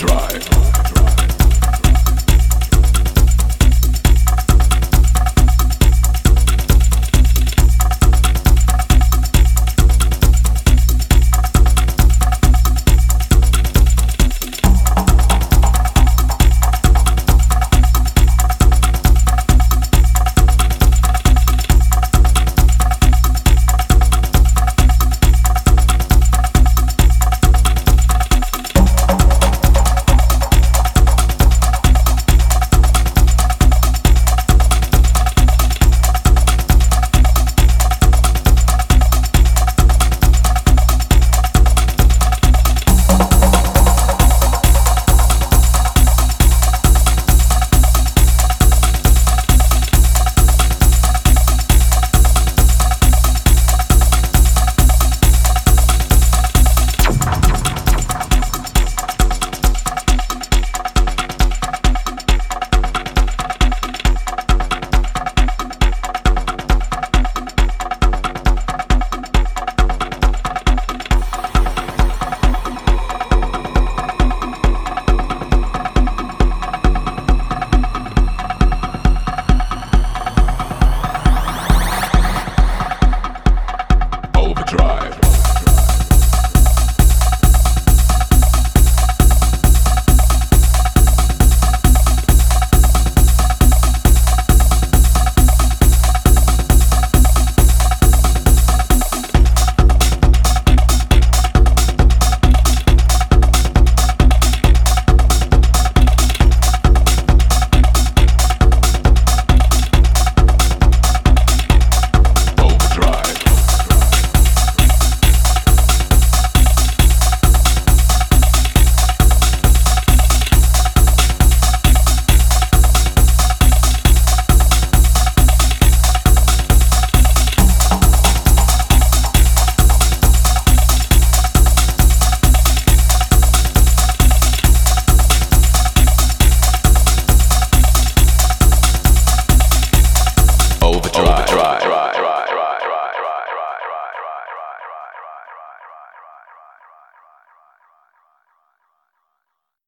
drive.